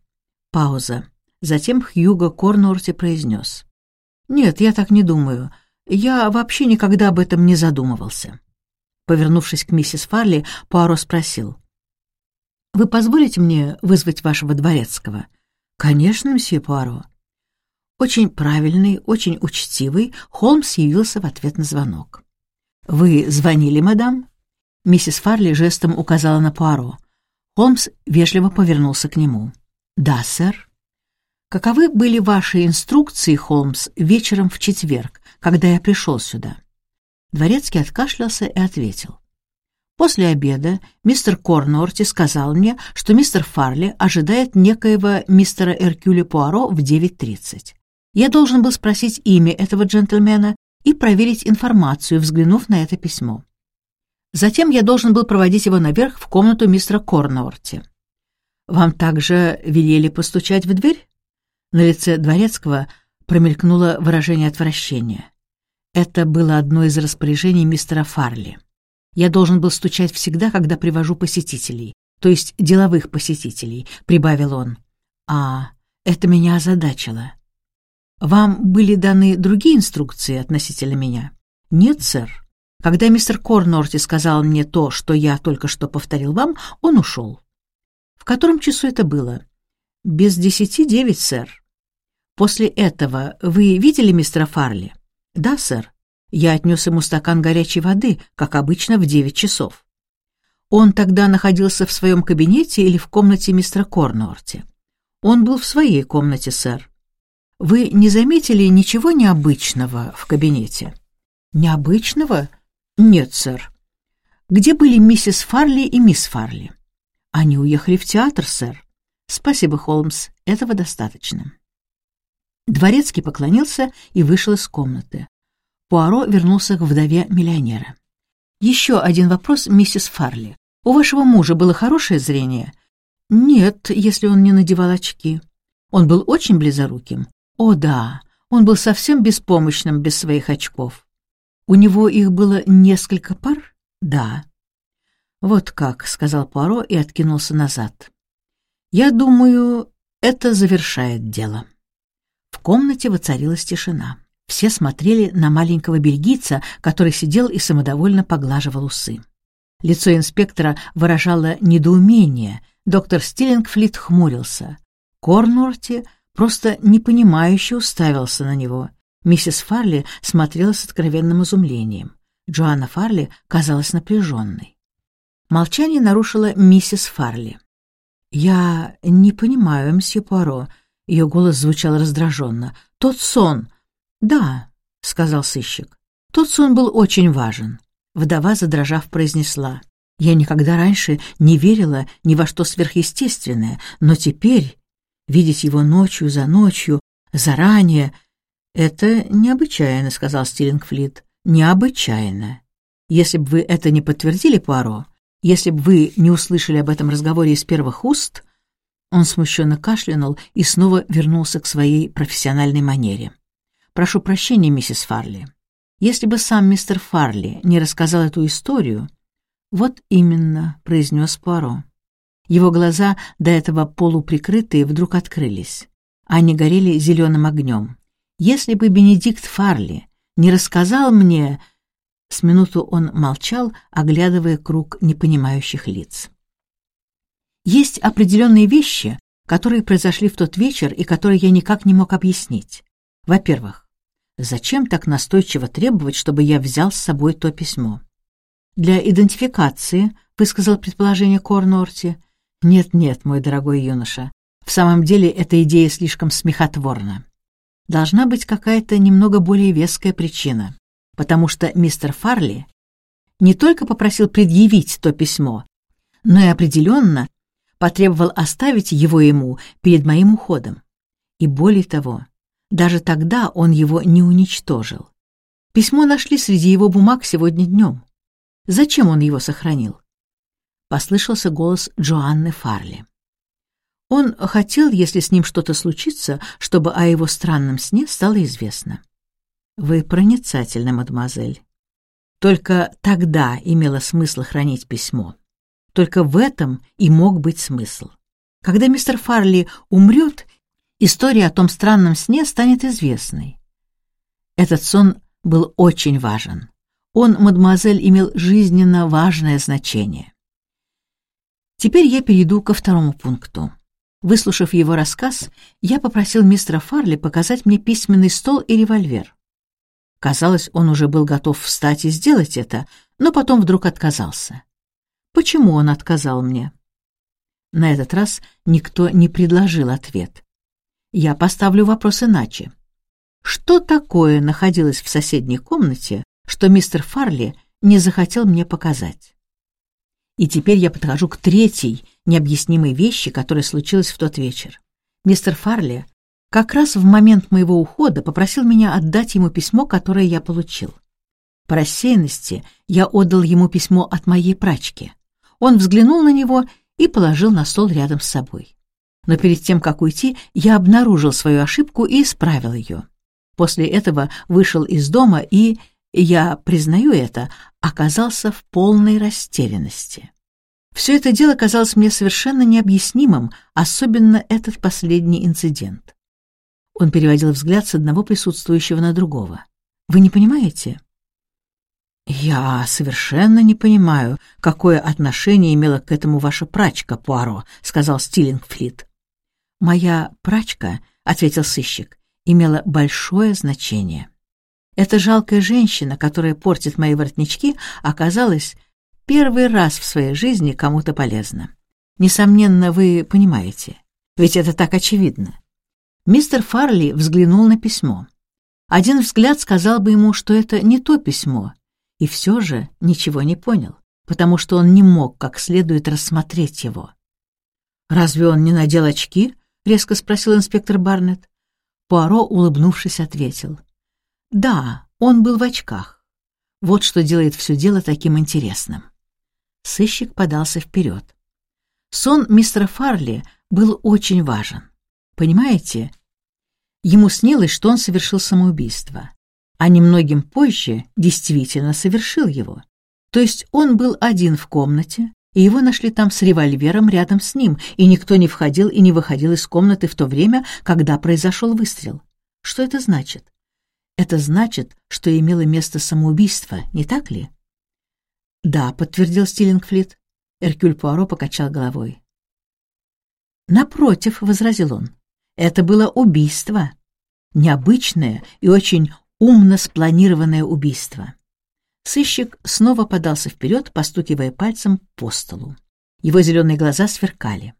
Пауза. Затем Хьюго Корнорти произнес. «Нет, я так не думаю. Я вообще никогда об этом не задумывался». Повернувшись к миссис Фарли, Пуаро спросил. «Вы позволите мне вызвать вашего дворецкого?» «Конечно, мсье Пуаро». Очень правильный, очень учтивый, Холмс явился в ответ на звонок. «Вы звонили, мадам?» Миссис Фарли жестом указала на Пуаро. Холмс вежливо повернулся к нему. «Да, сэр». «Каковы были ваши инструкции, Холмс, вечером в четверг, когда я пришел сюда?» Дворецкий откашлялся и ответил. После обеда мистер Корнорти сказал мне, что мистер Фарли ожидает некоего мистера Эркюля Пуаро в 9.30. Я должен был спросить имя этого джентльмена и проверить информацию, взглянув на это письмо. Затем я должен был проводить его наверх в комнату мистера Корнорти. «Вам также велели постучать в дверь?» На лице Дворецкого промелькнуло выражение отвращения. Это было одно из распоряжений мистера Фарли. Я должен был стучать всегда, когда привожу посетителей, то есть деловых посетителей, прибавил он. А, это меня озадачило. Вам были даны другие инструкции относительно меня? Нет, сэр. Когда мистер Корнорти сказал мне то, что я только что повторил вам, он ушел. В котором часу это было? Без десяти девять, сэр. После этого вы видели мистера Фарли? Да, сэр. Я отнес ему стакан горячей воды, как обычно, в девять часов. Он тогда находился в своем кабинете или в комнате мистера Корнорти? Он был в своей комнате, сэр. Вы не заметили ничего необычного в кабинете? Необычного? Нет, сэр. Где были миссис Фарли и мисс Фарли? Они уехали в театр, сэр. Спасибо, Холмс, этого достаточно. Дворецкий поклонился и вышел из комнаты. Пуаро вернулся к вдове миллионера. «Еще один вопрос, миссис Фарли. У вашего мужа было хорошее зрение?» «Нет, если он не надевал очки. Он был очень близоруким?» «О, да, он был совсем беспомощным без своих очков». «У него их было несколько пар?» «Да». «Вот как», — сказал Пуаро и откинулся назад. «Я думаю, это завершает дело». Комнате воцарилась тишина. Все смотрели на маленького бельгийца, который сидел и самодовольно поглаживал усы. Лицо инспектора выражало недоумение. Доктор Стиллингфлит хмурился. Корнорти просто непонимающе уставился на него. Миссис Фарли смотрела с откровенным изумлением. Джоанна Фарли казалась напряженной. Молчание нарушила миссис Фарли. «Я не понимаю, мсье Пуаро». Ее голос звучал раздраженно. «Тот сон...» «Да», — сказал сыщик. «Тот сон был очень важен». Вдова, задрожав, произнесла. «Я никогда раньше не верила ни во что сверхъестественное, но теперь видеть его ночью за ночью, заранее...» «Это необычайно», — сказал Стиллингфлит. «Необычайно. Если бы вы это не подтвердили, Пуаро, если бы вы не услышали об этом разговоре из первых уст, Он смущенно кашлянул и снова вернулся к своей профессиональной манере. «Прошу прощения, миссис Фарли. Если бы сам мистер Фарли не рассказал эту историю...» «Вот именно», — произнес Пуаро. Его глаза, до этого полуприкрытые, вдруг открылись. Они горели зеленым огнем. «Если бы Бенедикт Фарли не рассказал мне...» С минуту он молчал, оглядывая круг непонимающих лиц. «Есть определенные вещи, которые произошли в тот вечер и которые я никак не мог объяснить. Во-первых, зачем так настойчиво требовать, чтобы я взял с собой то письмо? Для идентификации, высказал предположение Корнорти. Нет-нет, мой дорогой юноша, в самом деле эта идея слишком смехотворна. Должна быть какая-то немного более веская причина, потому что мистер Фарли не только попросил предъявить то письмо, но и определенно потребовал оставить его ему перед моим уходом. И более того, даже тогда он его не уничтожил. Письмо нашли среди его бумаг сегодня днем. Зачем он его сохранил? Послышался голос Джоанны Фарли. Он хотел, если с ним что-то случится, чтобы о его странном сне стало известно. Вы проницательны, мадемуазель. Только тогда имело смысл хранить письмо. Только в этом и мог быть смысл. Когда мистер Фарли умрет, история о том странном сне станет известной. Этот сон был очень важен. Он, мадемуазель, имел жизненно важное значение. Теперь я перейду ко второму пункту. Выслушав его рассказ, я попросил мистера Фарли показать мне письменный стол и револьвер. Казалось, он уже был готов встать и сделать это, но потом вдруг отказался. Почему он отказал мне? На этот раз никто не предложил ответ. Я поставлю вопрос иначе. Что такое находилось в соседней комнате, что мистер Фарли не захотел мне показать? И теперь я подхожу к третьей, необъяснимой вещи, которая случилась в тот вечер. Мистер Фарли как раз в момент моего ухода попросил меня отдать ему письмо, которое я получил. По рассеянности я отдал ему письмо от моей прачки. Он взглянул на него и положил на стол рядом с собой. Но перед тем, как уйти, я обнаружил свою ошибку и исправил ее. После этого вышел из дома и я признаю это, оказался в полной растерянности. Все это дело казалось мне совершенно необъяснимым, особенно этот последний инцидент. Он переводил взгляд с одного присутствующего на другого. «Вы не понимаете?» «Я совершенно не понимаю, какое отношение имела к этому ваша прачка, Пуаро», — сказал Стиллингфлит. «Моя прачка», — ответил сыщик, — «имела большое значение». Эта жалкая женщина, которая портит мои воротнички, оказалась первый раз в своей жизни кому-то полезна. Несомненно, вы понимаете. Ведь это так очевидно. Мистер Фарли взглянул на письмо. Один взгляд сказал бы ему, что это не то письмо, и все же ничего не понял, потому что он не мог как следует рассмотреть его. «Разве он не надел очки?» — резко спросил инспектор Барнетт. Пуаро, улыбнувшись, ответил. Да, он был в очках. Вот что делает все дело таким интересным. Сыщик подался вперед. Сон мистера Фарли был очень важен. Понимаете, ему снилось, что он совершил самоубийство, а немногим позже действительно совершил его. То есть он был один в комнате, и его нашли там с револьвером рядом с ним, и никто не входил и не выходил из комнаты в то время, когда произошел выстрел. Что это значит? Это значит, что имело место самоубийство, не так ли? Да, подтвердил Стиллингфлит. Эркюль Пуаро покачал головой. Напротив, возразил он, это было убийство. Необычное и очень умно спланированное убийство. Сыщик снова подался вперед, постукивая пальцем по столу. Его зеленые глаза сверкали.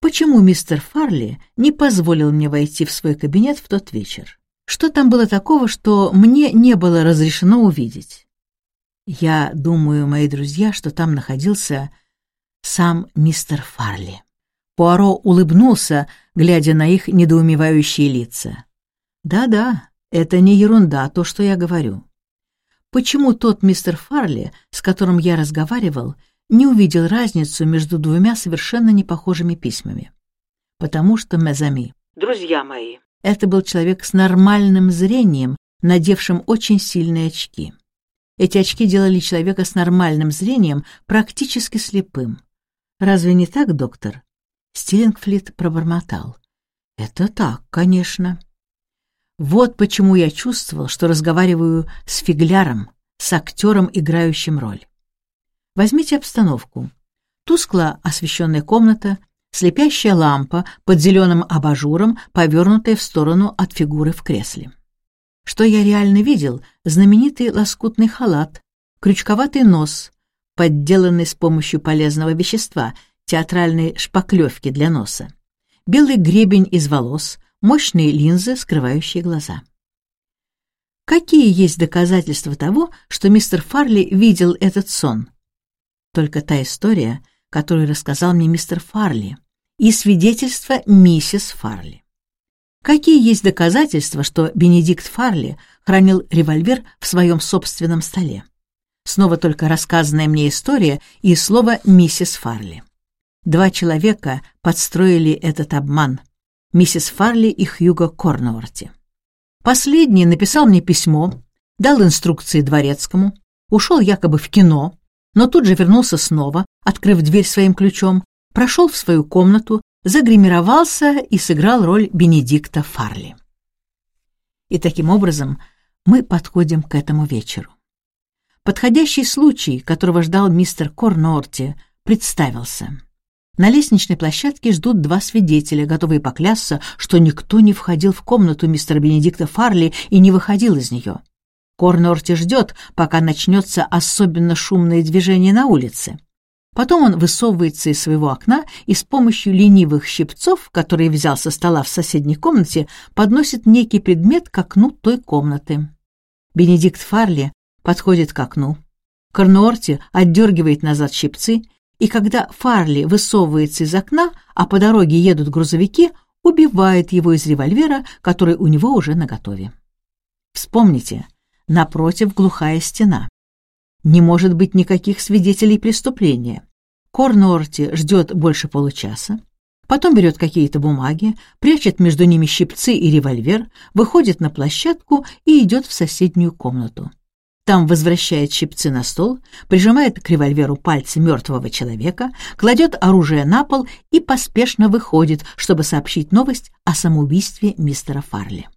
Почему мистер Фарли не позволил мне войти в свой кабинет в тот вечер? Что там было такого, что мне не было разрешено увидеть? Я думаю, мои друзья, что там находился сам мистер Фарли. Пуаро улыбнулся, глядя на их недоумевающие лица. «Да-да, это не ерунда, то, что я говорю. Почему тот мистер Фарли, с которым я разговаривал, не увидел разницу между двумя совершенно непохожими письмами. Потому что Мезами, друзья мои, это был человек с нормальным зрением, надевшим очень сильные очки. Эти очки делали человека с нормальным зрением практически слепым. Разве не так, доктор? Стиллингфлит пробормотал. Это так, конечно. Вот почему я чувствовал, что разговариваю с фигляром, с актером, играющим роль. Возьмите обстановку. Тускло освещенная комната, слепящая лампа под зеленым абажуром, повернутая в сторону от фигуры в кресле. Что я реально видел? Знаменитый лоскутный халат, крючковатый нос, подделанный с помощью полезного вещества, театральной шпаклевки для носа, белый гребень из волос, мощные линзы, скрывающие глаза. Какие есть доказательства того, что мистер Фарли видел этот сон? Только та история, которую рассказал мне мистер Фарли, и свидетельство миссис Фарли. Какие есть доказательства, что Бенедикт Фарли хранил револьвер в своем собственном столе? Снова только рассказанная мне история и слово «миссис Фарли». Два человека подстроили этот обман — миссис Фарли и Хьюго Корнуорти. Последний написал мне письмо, дал инструкции дворецкому, ушел якобы в кино, но тут же вернулся снова, открыв дверь своим ключом, прошел в свою комнату, загримировался и сыграл роль Бенедикта Фарли. И таким образом мы подходим к этому вечеру. Подходящий случай, которого ждал мистер Корнорти, представился. На лестничной площадке ждут два свидетеля, готовые поклясться, что никто не входил в комнату мистера Бенедикта Фарли и не выходил из нее. Корнорти ждет, пока начнется особенно шумное движение на улице. Потом он высовывается из своего окна и с помощью ленивых щипцов, которые взял со стола в соседней комнате, подносит некий предмет к окну той комнаты. Бенедикт Фарли подходит к окну. Корнуорти отдергивает назад щипцы, и когда Фарли высовывается из окна, а по дороге едут грузовики, убивает его из револьвера, который у него уже наготове. Вспомните, напротив глухая стена. Не может быть никаких свидетелей преступления. Корнорти ждет больше получаса, потом берет какие-то бумаги, прячет между ними щипцы и револьвер, выходит на площадку и идет в соседнюю комнату. Там возвращает щипцы на стол, прижимает к револьверу пальцы мертвого человека, кладет оружие на пол и поспешно выходит, чтобы сообщить новость о самоубийстве мистера Фарли.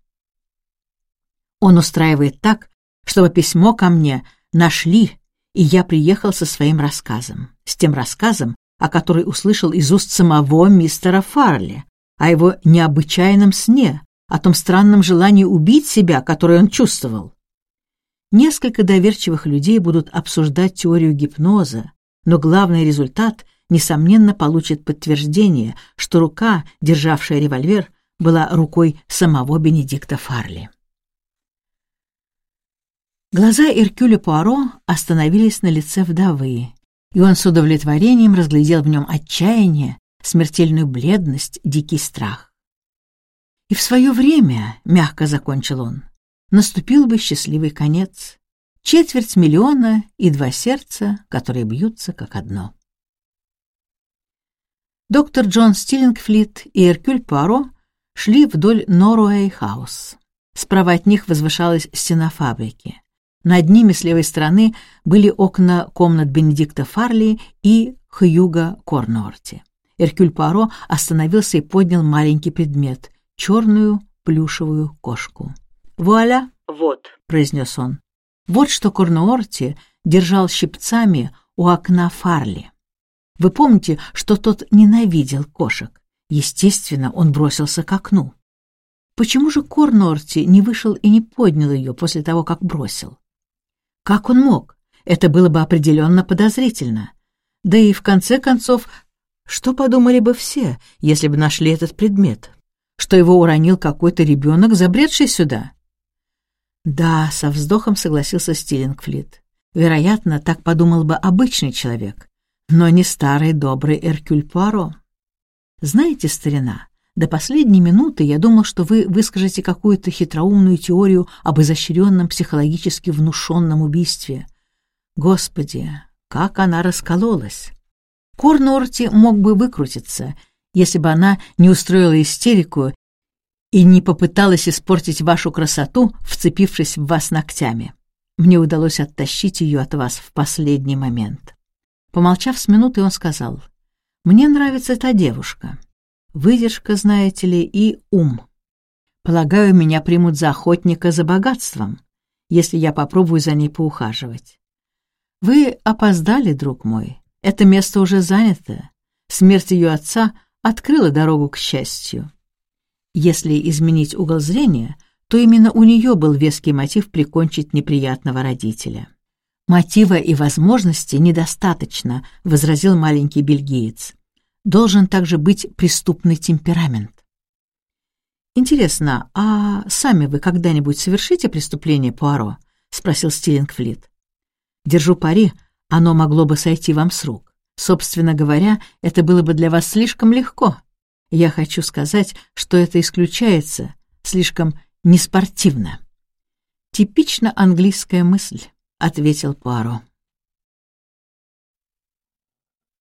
Он устраивает так, чтобы письмо ко мне нашли и я приехал со своим рассказом, с тем рассказом, о который услышал из уст самого мистера Фарли, о его необычайном сне, о том странном желании убить себя, которое он чувствовал. Несколько доверчивых людей будут обсуждать теорию гипноза, но главный результат, несомненно, получит подтверждение, что рука, державшая револьвер, была рукой самого Бенедикта Фарли. Глаза Эркюля Пуаро остановились на лице вдовы, и он с удовлетворением разглядел в нем отчаяние, смертельную бледность, дикий страх. И в свое время, мягко закончил он, наступил бы счастливый конец, четверть миллиона и два сердца, которые бьются как одно. Доктор Джон Стиллингфлит и Эркюль Пуаро шли вдоль Норуэй-хаус. Справа от них возвышалась стена фабрики. Над ними с левой стороны были окна комнат Бенедикта Фарли и Хьюга Корнорти. Эркюль Пуаро остановился и поднял маленький предмет — черную плюшевую кошку. «Вуаля!» «Вот», — произнес он. «Вот что Корнуорти держал щипцами у окна Фарли. Вы помните, что тот ненавидел кошек? Естественно, он бросился к окну. Почему же Корнорти не вышел и не поднял ее после того, как бросил? Как он мог? Это было бы определенно подозрительно. Да и в конце концов, что подумали бы все, если бы нашли этот предмет? Что его уронил какой-то ребенок, забредший сюда? Да, со вздохом согласился Стиллингфлит. Вероятно, так подумал бы обычный человек, но не старый добрый Эркюль Пуаро. Знаете, старина, до последней минуты я думал, что вы выскажете какую-то хитроумную теорию об изощренном психологически внушенном убийстве. Господи, как она раскололась. Корнорти мог бы выкрутиться, если бы она не устроила истерику и не попыталась испортить вашу красоту, вцепившись в вас ногтями. Мне удалось оттащить ее от вас в последний момент. Помолчав с минуты, он сказал, «Мне нравится эта девушка. Выдержка, знаете ли, и ум. Полагаю, меня примут за охотника за богатством, если я попробую за ней поухаживать. Вы опоздали, друг мой. Это место уже занято. Смерть ее отца открыла дорогу к счастью. Если изменить угол зрения, то именно у нее был веский мотив прикончить неприятного родителя. «Мотива и возможности недостаточно», — возразил маленький бельгиец. «Должен также быть преступный темперамент». «Интересно, а сами вы когда-нибудь совершите преступление, Пуаро?» — спросил Стиллингфлит. «Держу пари, оно могло бы сойти вам с рук. Собственно говоря, это было бы для вас слишком легко. Я хочу сказать, что это исключается, слишком неспортивно. «Типично английская мысль», — ответил Пуаро.